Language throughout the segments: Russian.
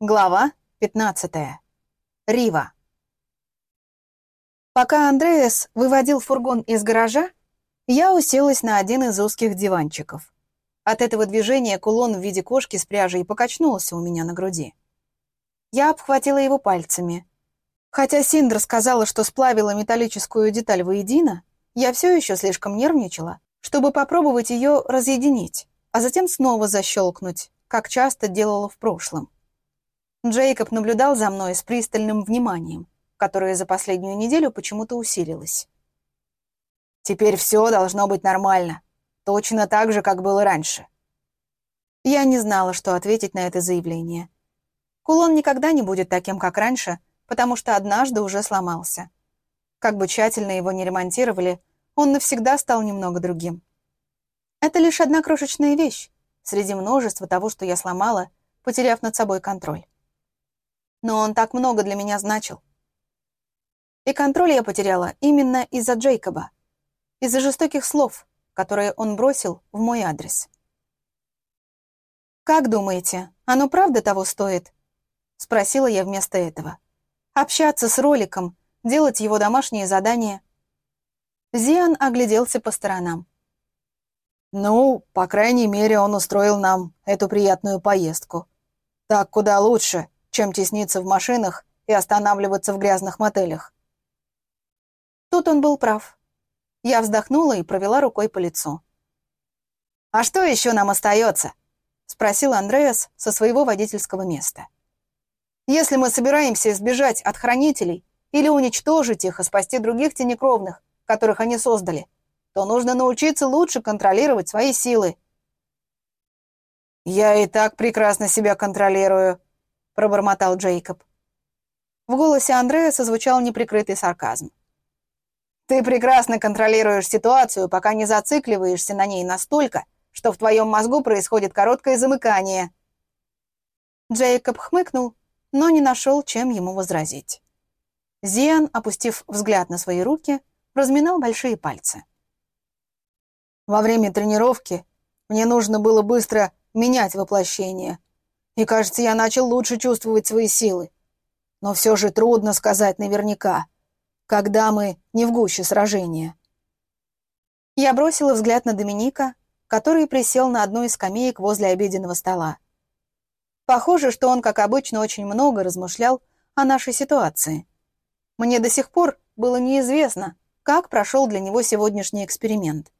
Глава 15. Рива. Пока Андреас выводил фургон из гаража, я уселась на один из узких диванчиков. От этого движения кулон в виде кошки с пряжей покачнулся у меня на груди. Я обхватила его пальцами. Хотя Синдра сказала, что сплавила металлическую деталь воедино, я все еще слишком нервничала, чтобы попробовать ее разъединить, а затем снова защелкнуть, как часто делала в прошлом. Джейкоб наблюдал за мной с пристальным вниманием, которое за последнюю неделю почему-то усилилось. «Теперь все должно быть нормально. Точно так же, как было раньше». Я не знала, что ответить на это заявление. Кулон никогда не будет таким, как раньше, потому что однажды уже сломался. Как бы тщательно его не ремонтировали, он навсегда стал немного другим. Это лишь одна крошечная вещь среди множества того, что я сломала, потеряв над собой контроль но он так много для меня значил. И контроль я потеряла именно из-за Джейкоба, из-за жестоких слов, которые он бросил в мой адрес. «Как думаете, оно правда того стоит?» — спросила я вместо этого. «Общаться с роликом, делать его домашние задания». Зиан огляделся по сторонам. «Ну, по крайней мере, он устроил нам эту приятную поездку. Так куда лучше, чем тесниться в машинах и останавливаться в грязных мотелях. Тут он был прав. Я вздохнула и провела рукой по лицу. «А что еще нам остается?» — спросил Андреас со своего водительского места. «Если мы собираемся избежать от хранителей или уничтожить их и спасти других тенекровных, которых они создали, то нужно научиться лучше контролировать свои силы». «Я и так прекрасно себя контролирую», пробормотал Джейкоб. В голосе Андрея созвучал неприкрытый сарказм. «Ты прекрасно контролируешь ситуацию, пока не зацикливаешься на ней настолько, что в твоем мозгу происходит короткое замыкание». Джейкоб хмыкнул, но не нашел, чем ему возразить. Зиан, опустив взгляд на свои руки, разминал большие пальцы. «Во время тренировки мне нужно было быстро менять воплощение, и, кажется, я начал лучше чувствовать свои силы. Но все же трудно сказать наверняка, когда мы не в гуще сражения. Я бросила взгляд на Доминика, который присел на одну из скамеек возле обеденного стола. Похоже, что он, как обычно, очень много размышлял о нашей ситуации. Мне до сих пор было неизвестно, как прошел для него сегодняшний эксперимент.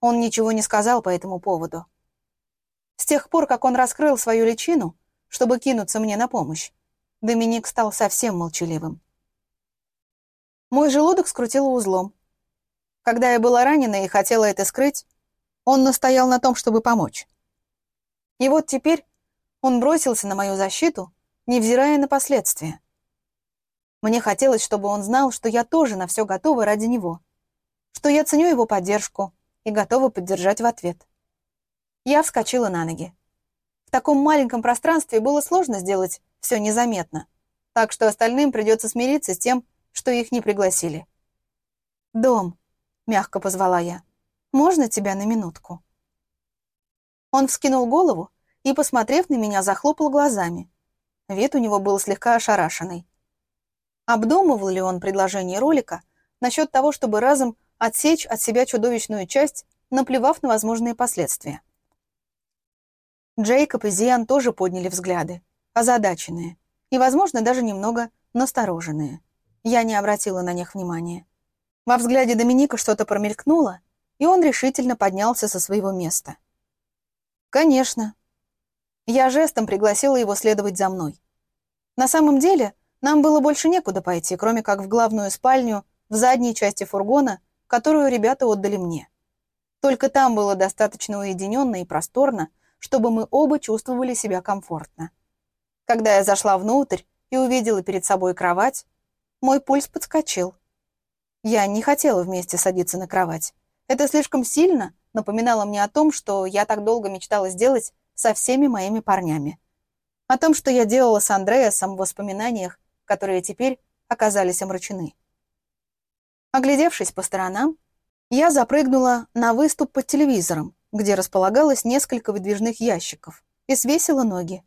Он ничего не сказал по этому поводу. С тех пор, как он раскрыл свою личину, чтобы кинуться мне на помощь, Доминик стал совсем молчаливым. Мой желудок скрутило узлом. Когда я была ранена и хотела это скрыть, он настоял на том, чтобы помочь. И вот теперь он бросился на мою защиту, невзирая на последствия. Мне хотелось, чтобы он знал, что я тоже на все готова ради него, что я ценю его поддержку и готова поддержать в ответ. Я вскочила на ноги. В таком маленьком пространстве было сложно сделать все незаметно, так что остальным придется смириться с тем, что их не пригласили. «Дом», — мягко позвала я, — «можно тебя на минутку?» Он вскинул голову и, посмотрев на меня, захлопал глазами. Вид у него был слегка ошарашенный. Обдумывал ли он предложение ролика насчет того, чтобы разом отсечь от себя чудовищную часть, наплевав на возможные последствия? Джейкоб и Зиан тоже подняли взгляды, озадаченные и, возможно, даже немного настороженные. Я не обратила на них внимания. Во взгляде Доминика что-то промелькнуло, и он решительно поднялся со своего места. «Конечно». Я жестом пригласила его следовать за мной. На самом деле, нам было больше некуда пойти, кроме как в главную спальню, в задней части фургона, которую ребята отдали мне. Только там было достаточно уединенно и просторно, чтобы мы оба чувствовали себя комфортно. Когда я зашла внутрь и увидела перед собой кровать, мой пульс подскочил. Я не хотела вместе садиться на кровать. Это слишком сильно напоминало мне о том, что я так долго мечтала сделать со всеми моими парнями. О том, что я делала с Андреасом в воспоминаниях, которые теперь оказались омрачены. Оглядевшись по сторонам, я запрыгнула на выступ под телевизором, где располагалось несколько выдвижных ящиков, и свесила ноги.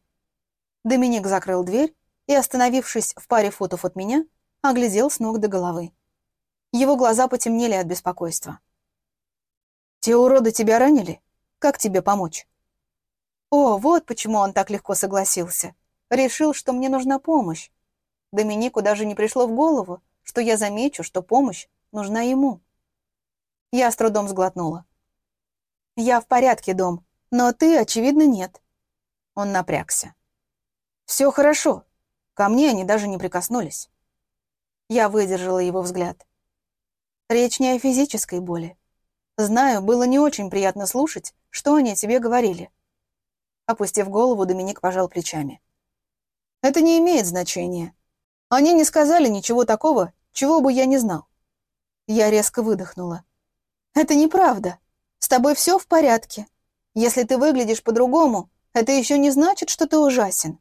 Доминик закрыл дверь и, остановившись в паре футов от меня, оглядел с ног до головы. Его глаза потемнели от беспокойства. «Те уроды тебя ранили? Как тебе помочь?» О, вот почему он так легко согласился. Решил, что мне нужна помощь. Доминику даже не пришло в голову, что я замечу, что помощь нужна ему. Я с трудом сглотнула. «Я в порядке, дом, но ты, очевидно, нет». Он напрягся. «Все хорошо. Ко мне они даже не прикоснулись». Я выдержала его взгляд. Речь не о физической боли. Знаю, было не очень приятно слушать, что они тебе говорили. Опустив голову, Доминик пожал плечами. Это не имеет значения. Они не сказали ничего такого, чего бы я не знал. Я резко выдохнула. Это неправда. С тобой все в порядке. Если ты выглядишь по-другому, это еще не значит, что ты ужасен.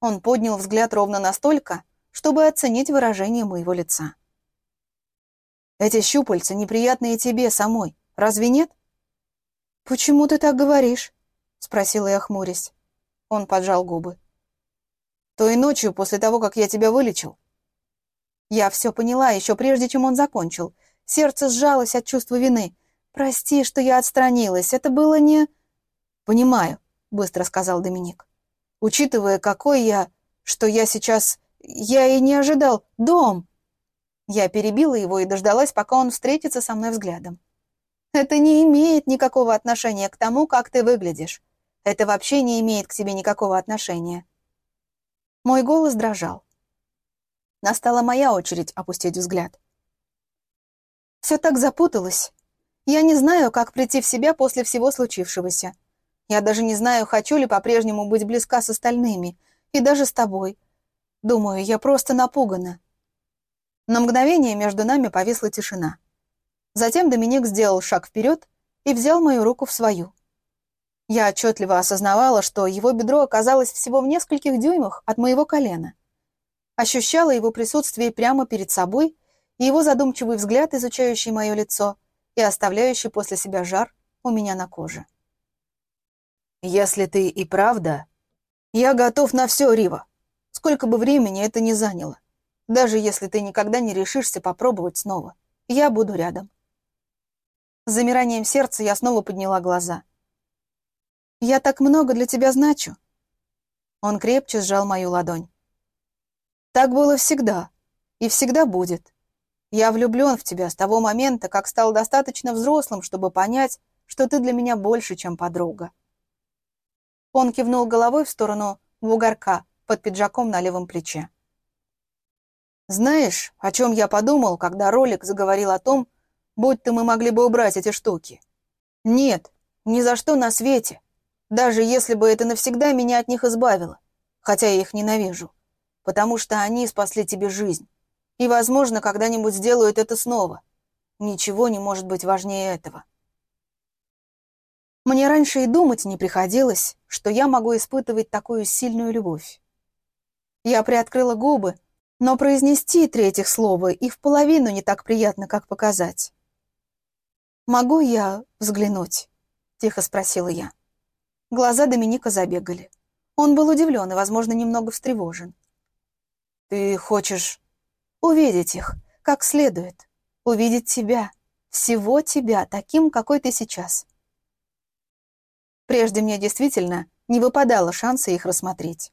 Он поднял взгляд ровно настолько, чтобы оценить выражение моего лица. Эти щупальца неприятные тебе самой, разве нет? Почему ты так говоришь? Спросила я, хмурясь. Он поджал губы. Той ночью, после того, как я тебя вылечил. Я все поняла, еще прежде, чем он закончил. Сердце сжалось от чувства вины. Прости, что я отстранилась, это было не... Понимаю, быстро сказал Доминик. Учитывая, какой я, что я сейчас... Я и не ожидал. Дом! Я перебила его и дождалась, пока он встретится со мной взглядом. Это не имеет никакого отношения к тому, как ты выглядишь. Это вообще не имеет к тебе никакого отношения. Мой голос дрожал. Настала моя очередь опустить взгляд. Все так запуталось. Я не знаю, как прийти в себя после всего случившегося. Я даже не знаю, хочу ли по-прежнему быть близка с остальными, и даже с тобой. Думаю, я просто напугана. На мгновение между нами повисла тишина. Затем Доминик сделал шаг вперед и взял мою руку в свою. Я отчетливо осознавала, что его бедро оказалось всего в нескольких дюймах от моего колена. Ощущала его присутствие прямо перед собой и его задумчивый взгляд, изучающий мое лицо и оставляющий после себя жар у меня на коже. «Если ты и правда...» «Я готов на все, Рива. Сколько бы времени это ни заняло. Даже если ты никогда не решишься попробовать снова, я буду рядом. С замиранием сердца я снова подняла глаза. «Я так много для тебя значу». Он крепче сжал мою ладонь. «Так было всегда. И всегда будет. Я влюблен в тебя с того момента, как стал достаточно взрослым, чтобы понять, что ты для меня больше, чем подруга». Он кивнул головой в сторону бугорка под пиджаком на левом плече. Знаешь, о чем я подумал, когда ролик заговорил о том, будто мы могли бы убрать эти штуки? Нет, ни за что на свете. Даже если бы это навсегда меня от них избавило. Хотя я их ненавижу. Потому что они спасли тебе жизнь. И, возможно, когда-нибудь сделают это снова. Ничего не может быть важнее этого. Мне раньше и думать не приходилось, что я могу испытывать такую сильную любовь. Я приоткрыла губы, но произнести третьих слова и в половину не так приятно, как показать. «Могу я взглянуть?» — тихо спросила я. Глаза Доминика забегали. Он был удивлен и, возможно, немного встревожен. «Ты хочешь увидеть их, как следует, увидеть тебя, всего тебя, таким, какой ты сейчас?» Прежде мне действительно не выпадало шанса их рассмотреть.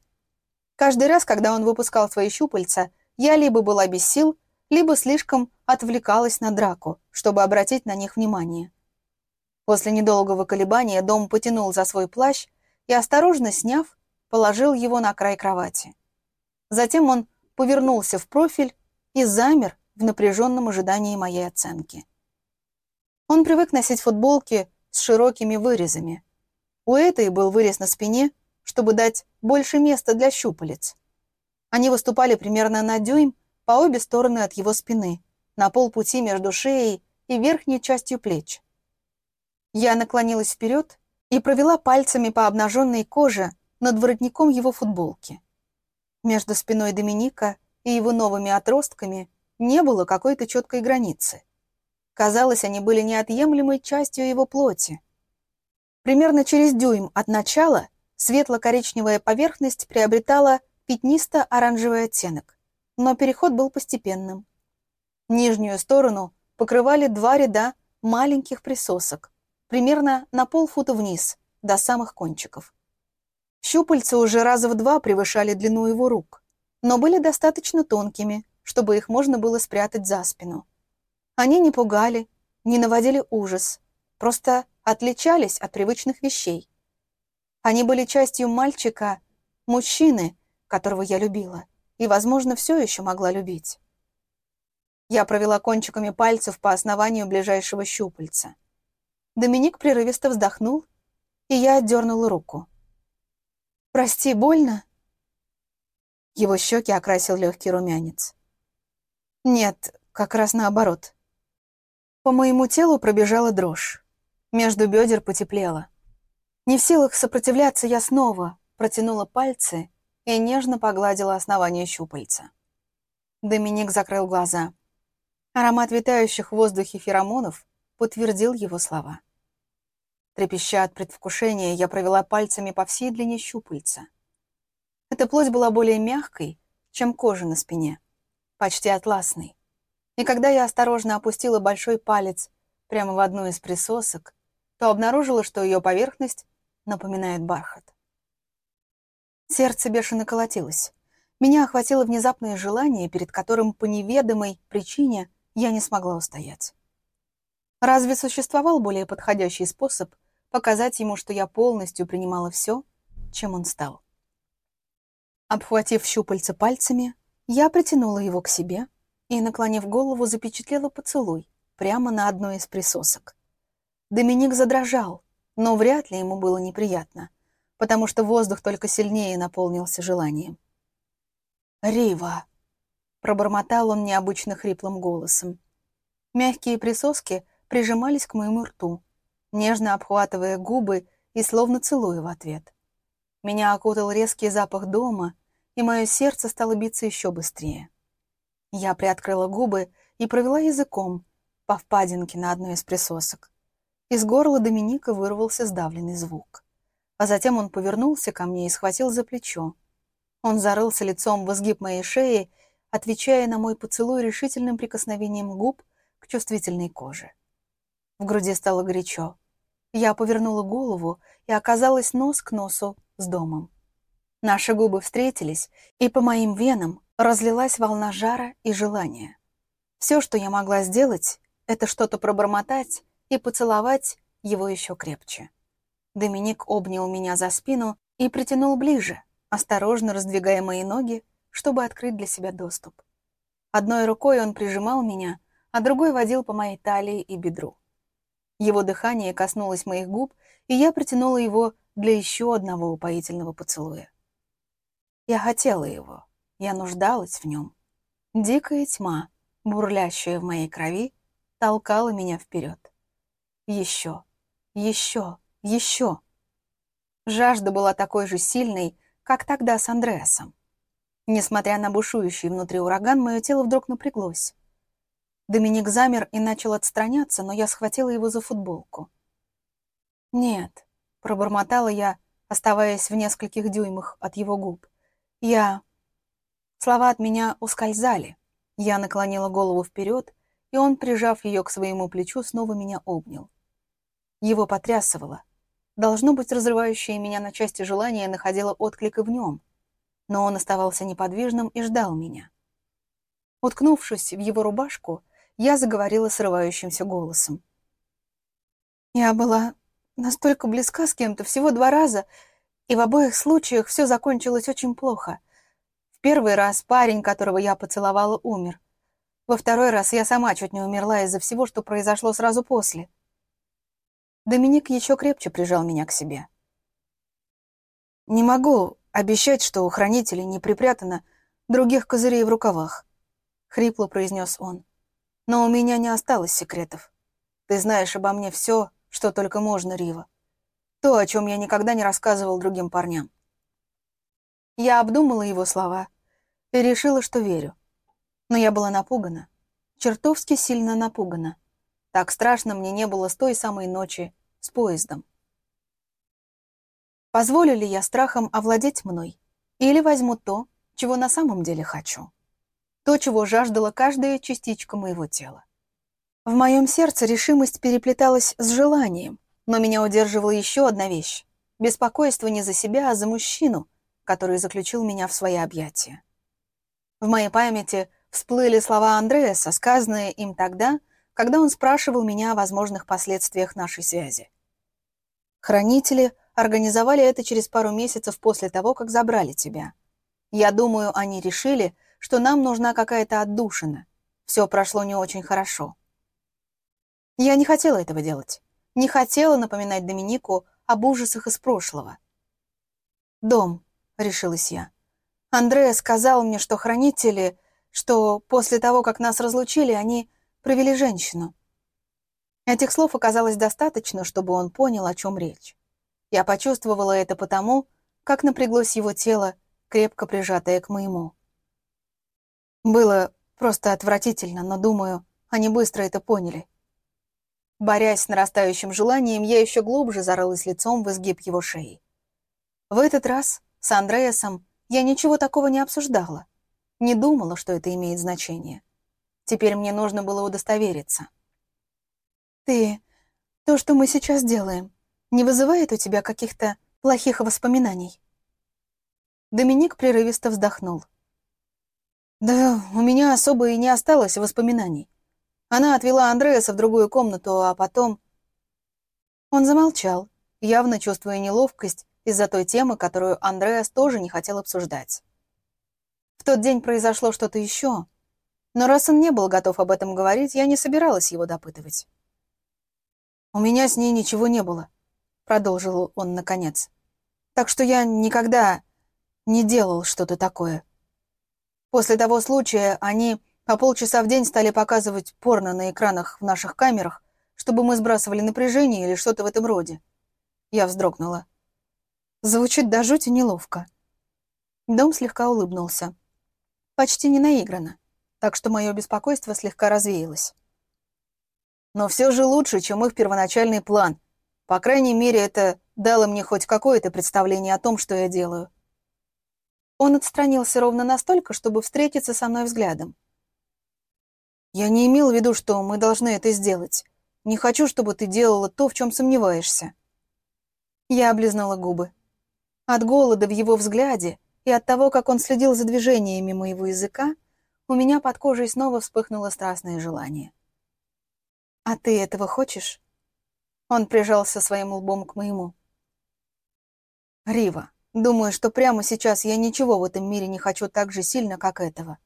Каждый раз, когда он выпускал свои щупальца, я либо была без сил, либо слишком отвлекалась на драку, чтобы обратить на них внимание. После недолгого колебания дом потянул за свой плащ и, осторожно сняв, положил его на край кровати. Затем он повернулся в профиль и замер в напряженном ожидании моей оценки. Он привык носить футболки с широкими вырезами. У этой был вырез на спине — чтобы дать больше места для щупалец. Они выступали примерно на дюйм по обе стороны от его спины, на полпути между шеей и верхней частью плеч. Я наклонилась вперед и провела пальцами по обнаженной коже над воротником его футболки. Между спиной Доминика и его новыми отростками не было какой-то четкой границы. Казалось, они были неотъемлемой частью его плоти. Примерно через дюйм от начала светло-коричневая поверхность приобретала пятнисто-оранжевый оттенок, но переход был постепенным. Нижнюю сторону покрывали два ряда маленьких присосок, примерно на полфута вниз, до самых кончиков. Щупальца уже раза в два превышали длину его рук, но были достаточно тонкими, чтобы их можно было спрятать за спину. Они не пугали, не наводили ужас, просто отличались от привычных вещей. Они были частью мальчика, мужчины, которого я любила, и, возможно, все еще могла любить. Я провела кончиками пальцев по основанию ближайшего щупальца. Доминик прерывисто вздохнул, и я отдернула руку. «Прости, больно?» Его щеки окрасил легкий румянец. «Нет, как раз наоборот». По моему телу пробежала дрожь. Между бедер потеплело. Не в силах сопротивляться, я снова протянула пальцы и нежно погладила основание щупальца. Доминик закрыл глаза. Аромат витающих в воздухе феромонов подтвердил его слова. Трепеща от предвкушения, я провела пальцами по всей длине щупальца. Эта плоть была более мягкой, чем кожа на спине, почти атласной. И когда я осторожно опустила большой палец прямо в одну из присосок, то обнаружила, что ее поверхность напоминает бархат. Сердце бешено колотилось. Меня охватило внезапное желание, перед которым по неведомой причине я не смогла устоять. Разве существовал более подходящий способ показать ему, что я полностью принимала все, чем он стал? Обхватив щупальца пальцами, я притянула его к себе и, наклонив голову, запечатлела поцелуй прямо на одной из присосок. Доминик задрожал, но вряд ли ему было неприятно, потому что воздух только сильнее наполнился желанием. «Рива!» — пробормотал он необычно хриплым голосом. Мягкие присоски прижимались к моему рту, нежно обхватывая губы и словно целуя в ответ. Меня окутал резкий запах дома, и мое сердце стало биться еще быстрее. Я приоткрыла губы и провела языком по впадинке на одной из присосок. Из горла Доминика вырвался сдавленный звук. А затем он повернулся ко мне и схватил за плечо. Он зарылся лицом в изгиб моей шеи, отвечая на мой поцелуй решительным прикосновением губ к чувствительной коже. В груди стало горячо. Я повернула голову и оказалась нос к носу с домом. Наши губы встретились, и по моим венам разлилась волна жара и желания. Все, что я могла сделать, это что-то пробормотать и поцеловать его еще крепче. Доминик обнял меня за спину и притянул ближе, осторожно раздвигая мои ноги, чтобы открыть для себя доступ. Одной рукой он прижимал меня, а другой водил по моей талии и бедру. Его дыхание коснулось моих губ, и я притянула его для еще одного упоительного поцелуя. Я хотела его, я нуждалась в нем. Дикая тьма, бурлящая в моей крови, толкала меня вперед. Еще, еще, еще. Жажда была такой же сильной, как тогда с Андреасом. Несмотря на бушующий внутри ураган, мое тело вдруг напряглось. Доминик замер и начал отстраняться, но я схватила его за футболку. «Нет», — пробормотала я, оставаясь в нескольких дюймах от его губ. «Я...» Слова от меня ускользали. Я наклонила голову вперед, и он, прижав ее к своему плечу, снова меня обнял. Его потрясывало. Должно быть, разрывающее меня на части желание находило отклик и в нем. Но он оставался неподвижным и ждал меня. Уткнувшись в его рубашку, я заговорила срывающимся голосом. Я была настолько близка с кем-то всего два раза, и в обоих случаях все закончилось очень плохо. В первый раз парень, которого я поцеловала, умер. Во второй раз я сама чуть не умерла из-за всего, что произошло сразу после. Доминик еще крепче прижал меня к себе. «Не могу обещать, что у хранителей не припрятано других козырей в рукавах», — хрипло произнес он. «Но у меня не осталось секретов. Ты знаешь обо мне все, что только можно, Рива. То, о чем я никогда не рассказывал другим парням». Я обдумала его слова и решила, что верю. Но я была напугана, чертовски сильно напугана. Так страшно мне не было с той самой ночи с поездом. Позволю ли я страхом овладеть мной? Или возьму то, чего на самом деле хочу? То, чего жаждала каждая частичка моего тела. В моем сердце решимость переплеталась с желанием, но меня удерживала еще одна вещь — беспокойство не за себя, а за мужчину, который заключил меня в свои объятия. В моей памяти всплыли слова Андреаса, сказанные им тогда, когда он спрашивал меня о возможных последствиях нашей связи. Хранители организовали это через пару месяцев после того, как забрали тебя. Я думаю, они решили, что нам нужна какая-то отдушина. Все прошло не очень хорошо. Я не хотела этого делать. Не хотела напоминать Доминику об ужасах из прошлого. «Дом», — решилась я. Андреа сказал мне, что хранители, что после того, как нас разлучили, они провели женщину. Этих слов оказалось достаточно, чтобы он понял, о чем речь. Я почувствовала это потому, как напряглось его тело, крепко прижатое к моему. Было просто отвратительно, но, думаю, они быстро это поняли. Борясь с нарастающим желанием, я еще глубже зарылась лицом в изгиб его шеи. В этот раз с Андреасом я ничего такого не обсуждала. Не думала, что это имеет значение. Теперь мне нужно было удостовериться. «Ты... То, что мы сейчас делаем, не вызывает у тебя каких-то плохих воспоминаний?» Доминик прерывисто вздохнул. «Да у меня особо и не осталось воспоминаний. Она отвела Андреаса в другую комнату, а потом...» Он замолчал, явно чувствуя неловкость из-за той темы, которую Андреас тоже не хотел обсуждать. В тот день произошло что-то еще, но раз он не был готов об этом говорить, я не собиралась его допытывать. «У меня с ней ничего не было», — продолжил он наконец. «Так что я никогда не делал что-то такое. После того случая они по полчаса в день стали показывать порно на экранах в наших камерах, чтобы мы сбрасывали напряжение или что-то в этом роде. Я вздрогнула. Звучит до жути неловко. Дом слегка улыбнулся. Почти не наигранно, так что мое беспокойство слегка развеялось. Но все же лучше, чем их первоначальный план. По крайней мере, это дало мне хоть какое-то представление о том, что я делаю. Он отстранился ровно настолько, чтобы встретиться со мной взглядом. Я не имел в виду, что мы должны это сделать. Не хочу, чтобы ты делала то, в чем сомневаешься. Я облизнула губы. От голода в его взгляде и от того, как он следил за движениями моего языка, у меня под кожей снова вспыхнуло страстное желание. «А ты этого хочешь?» Он прижался своим лбом к моему. «Рива, думаю, что прямо сейчас я ничего в этом мире не хочу так же сильно, как этого».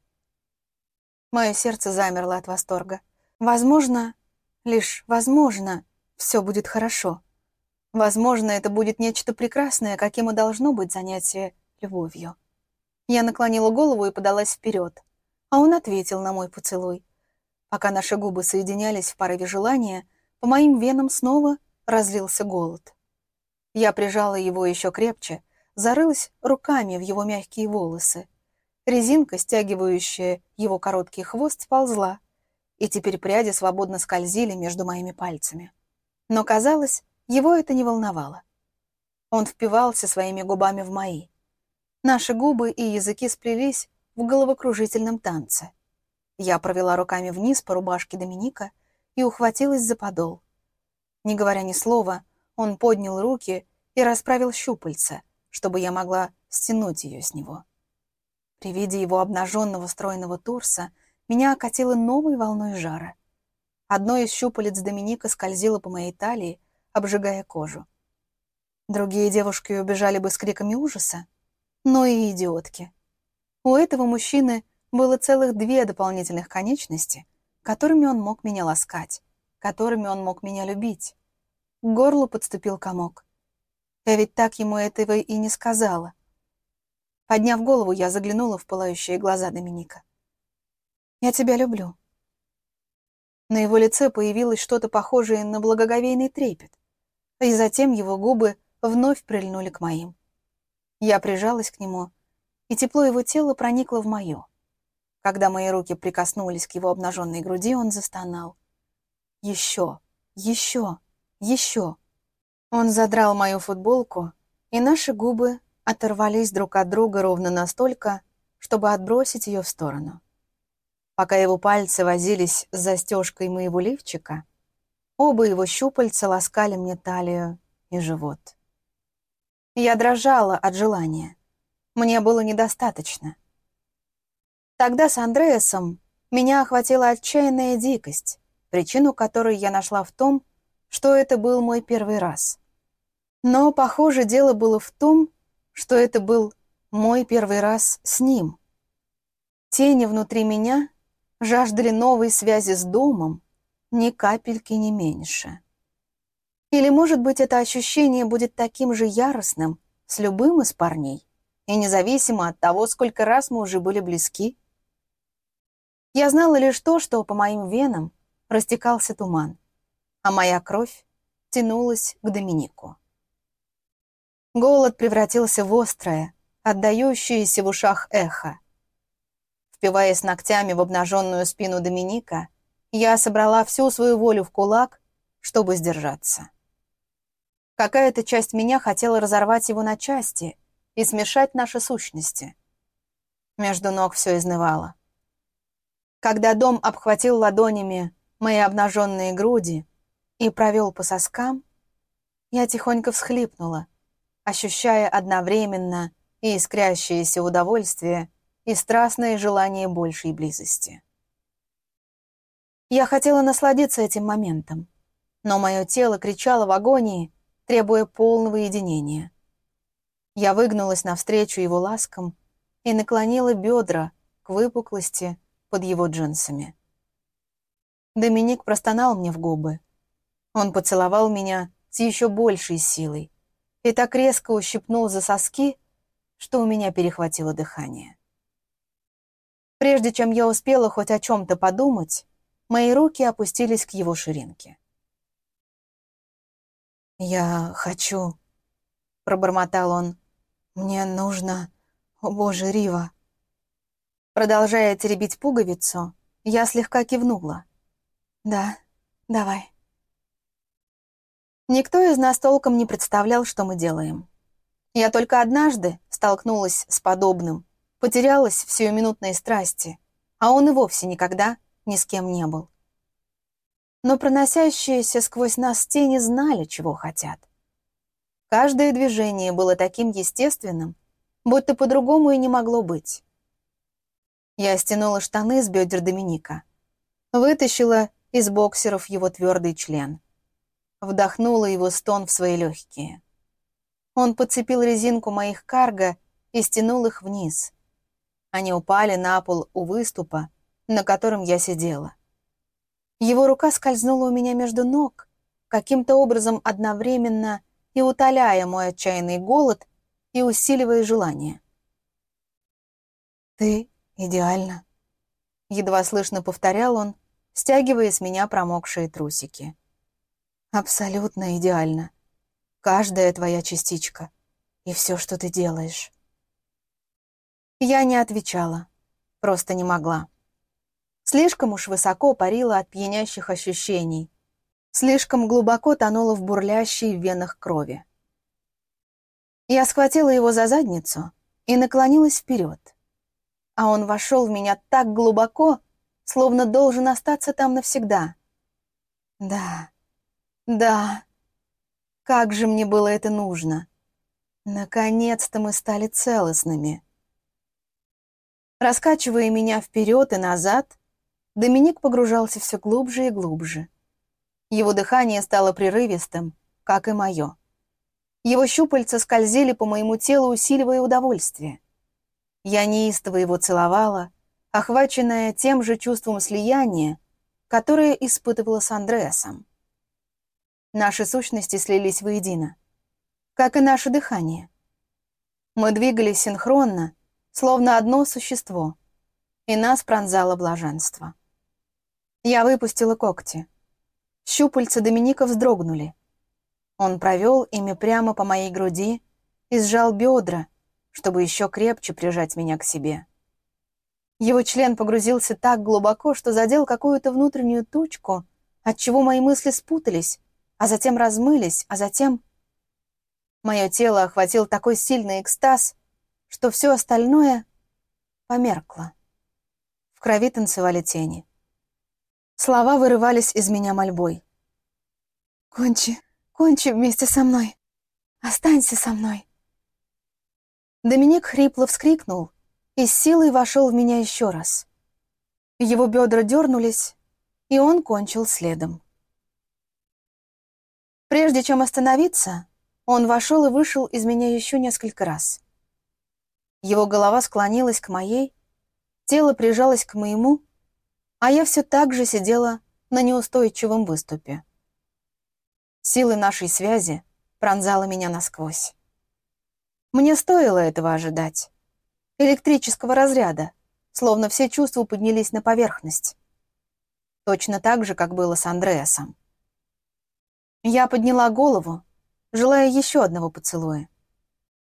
Мое сердце замерло от восторга. Возможно, лишь возможно, все будет хорошо. Возможно, это будет нечто прекрасное, каким и должно быть занятие любовью. Я наклонила голову и подалась вперед, а он ответил на мой поцелуй. Пока наши губы соединялись в порыве желания, по моим венам снова разлился голод. Я прижала его еще крепче, зарылась руками в его мягкие волосы. Резинка, стягивающая его короткий хвост, сползла, и теперь пряди свободно скользили между моими пальцами. Но казалось, его это не волновало. Он впивался своими губами в мои. Наши губы и языки сплелись в головокружительном танце. Я провела руками вниз по рубашке Доминика и ухватилась за подол. Не говоря ни слова, он поднял руки и расправил щупальца, чтобы я могла стянуть ее с него. При виде его обнаженного стройного торса меня окатило новой волной жара. Одно из щупалец Доминика скользило по моей талии, обжигая кожу. Другие девушки убежали бы с криками ужаса, но и идиотки. У этого мужчины было целых две дополнительных конечности, которыми он мог меня ласкать, которыми он мог меня любить. К горлу подступил комок. Я ведь так ему этого и не сказала. Подняв голову, я заглянула в пылающие глаза Доминика. «Я тебя люблю». На его лице появилось что-то похожее на благоговейный трепет и затем его губы вновь прильнули к моим. Я прижалась к нему, и тепло его тела проникло в мое. Когда мои руки прикоснулись к его обнаженной груди, он застонал. «Еще! Еще! Еще!» Он задрал мою футболку и наши губы оторвались друг от друга ровно настолько, чтобы отбросить ее в сторону. Пока его пальцы возились с застежкой моего лифчика, оба его щупальца ласкали мне талию и живот. Я дрожала от желания. Мне было недостаточно. Тогда с Андреасом меня охватила отчаянная дикость, причину которой я нашла в том, что это был мой первый раз. Но, похоже, дело было в том, что это был мой первый раз с ним. Тени внутри меня жаждали новой связи с домом, ни капельки не меньше. Или, может быть, это ощущение будет таким же яростным с любым из парней, и независимо от того, сколько раз мы уже были близки? Я знала лишь то, что по моим венам растекался туман, а моя кровь тянулась к Доминику. Голод превратился в острое, отдающееся в ушах эхо. Впиваясь ногтями в обнаженную спину Доминика, я собрала всю свою волю в кулак, чтобы сдержаться. Какая-то часть меня хотела разорвать его на части и смешать наши сущности. Между ног все изнывало. Когда дом обхватил ладонями мои обнаженные груди и провел по соскам, я тихонько всхлипнула, ощущая одновременно и искрящееся удовольствие, и страстное желание большей близости. Я хотела насладиться этим моментом, но мое тело кричало в агонии, требуя полного единения. Я выгнулась навстречу его ласкам и наклонила бедра к выпуклости под его джинсами. Доминик простонал мне в губы. Он поцеловал меня с еще большей силой и так резко ущипнул за соски, что у меня перехватило дыхание. Прежде чем я успела хоть о чем-то подумать, мои руки опустились к его ширинке. «Я хочу...» — пробормотал он. «Мне нужно... О, боже, Рива!» Продолжая теребить пуговицу, я слегка кивнула. «Да, давай». Никто из нас толком не представлял, что мы делаем. Я только однажды столкнулась с подобным, потерялась в сиюминутной страсти, а он и вовсе никогда ни с кем не был. Но проносящиеся сквозь нас тени знали, чего хотят. Каждое движение было таким естественным, будто по-другому и не могло быть. Я стянула штаны с бедер Доминика, вытащила из боксеров его твердый член, вдохнула его стон в свои легкие. Он подцепил резинку моих карго и стянул их вниз, они упали на пол у выступа, на котором я сидела. Его рука скользнула у меня между ног, каким-то образом одновременно и утоляя мой отчаянный голод и усиливая желание. «Ты идеально», — едва слышно повторял он, стягивая с меня промокшие трусики. «Абсолютно идеально. Каждая твоя частичка и все, что ты делаешь». Я не отвечала. Просто не могла. Слишком уж высоко парила от пьянящих ощущений. Слишком глубоко тонула в бурлящей в венах крови. Я схватила его за задницу и наклонилась вперед. А он вошел в меня так глубоко, словно должен остаться там навсегда. Да, да, как же мне было это нужно. Наконец-то мы стали целостными. Раскачивая меня вперед и назад, Доминик погружался все глубже и глубже. Его дыхание стало прерывистым, как и мое. Его щупальца скользили по моему телу, усиливая удовольствие. Я неистово его целовала, охваченная тем же чувством слияния, которое испытывала с Андреасом. Наши сущности слились воедино, как и наше дыхание. Мы двигались синхронно, словно одно существо, и нас пронзало блаженство. Я выпустила когти. Щупальца Доминика вздрогнули. Он провел ими прямо по моей груди и сжал бедра, чтобы еще крепче прижать меня к себе. Его член погрузился так глубоко, что задел какую-то внутреннюю точку, отчего мои мысли спутались, а затем размылись, а затем... Мое тело охватил такой сильный экстаз, что все остальное померкло. В крови танцевали тени. Слова вырывались из меня мольбой. «Кончи, кончи вместе со мной. Останься со мной». Доминик хрипло вскрикнул и с силой вошел в меня еще раз. Его бедра дернулись, и он кончил следом. Прежде чем остановиться, он вошел и вышел из меня еще несколько раз. Его голова склонилась к моей, тело прижалось к моему, а я все так же сидела на неустойчивом выступе. Силы нашей связи пронзала меня насквозь. Мне стоило этого ожидать. Электрического разряда, словно все чувства поднялись на поверхность. Точно так же, как было с Андреасом. Я подняла голову, желая еще одного поцелуя.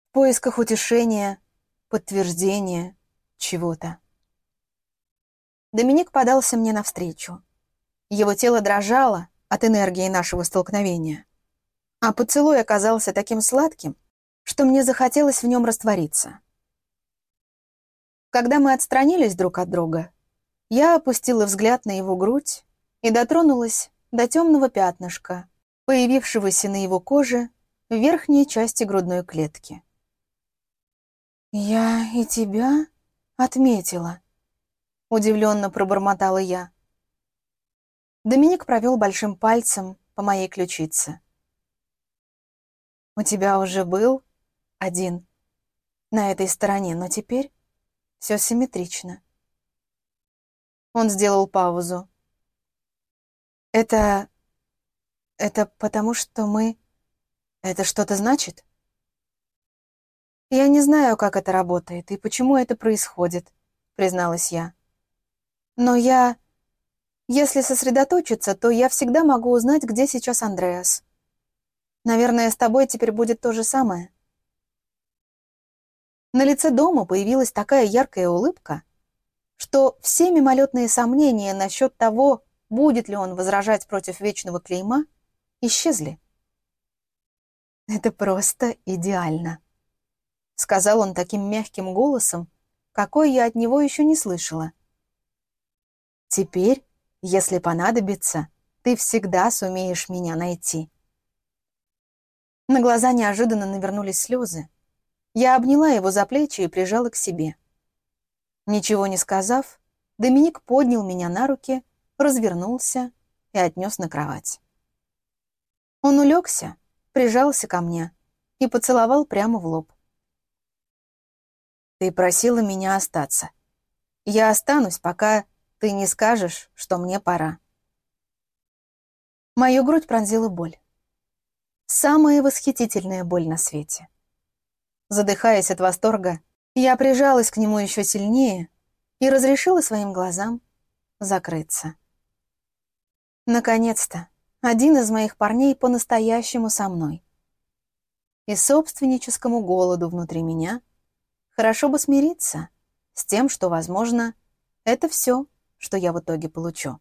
В поисках утешения, подтверждения, чего-то. Доминик подался мне навстречу. Его тело дрожало от энергии нашего столкновения. А поцелуй оказался таким сладким, что мне захотелось в нем раствориться. Когда мы отстранились друг от друга, я опустила взгляд на его грудь и дотронулась до темного пятнышка, появившегося на его коже в верхней части грудной клетки. «Я и тебя отметила», Удивленно пробормотала я. Доминик провел большим пальцем по моей ключице. «У тебя уже был один на этой стороне, но теперь все симметрично». Он сделал паузу. «Это... это потому, что мы... Это что-то значит?» «Я не знаю, как это работает и почему это происходит», — призналась я. Но я... Если сосредоточиться, то я всегда могу узнать, где сейчас Андреас. Наверное, с тобой теперь будет то же самое. На лице дома появилась такая яркая улыбка, что все мимолетные сомнения насчет того, будет ли он возражать против вечного клейма, исчезли. «Это просто идеально», — сказал он таким мягким голосом, какой я от него еще не слышала. Теперь, если понадобится, ты всегда сумеешь меня найти. На глаза неожиданно навернулись слезы. Я обняла его за плечи и прижала к себе. Ничего не сказав, Доминик поднял меня на руки, развернулся и отнес на кровать. Он улегся, прижался ко мне и поцеловал прямо в лоб. «Ты просила меня остаться. Я останусь, пока ты не скажешь, что мне пора. Мою грудь пронзила боль. Самая восхитительная боль на свете. Задыхаясь от восторга, я прижалась к нему еще сильнее и разрешила своим глазам закрыться. Наконец-то, один из моих парней по-настоящему со мной. И собственническому голоду внутри меня хорошо бы смириться с тем, что, возможно, это все, что я в итоге получу.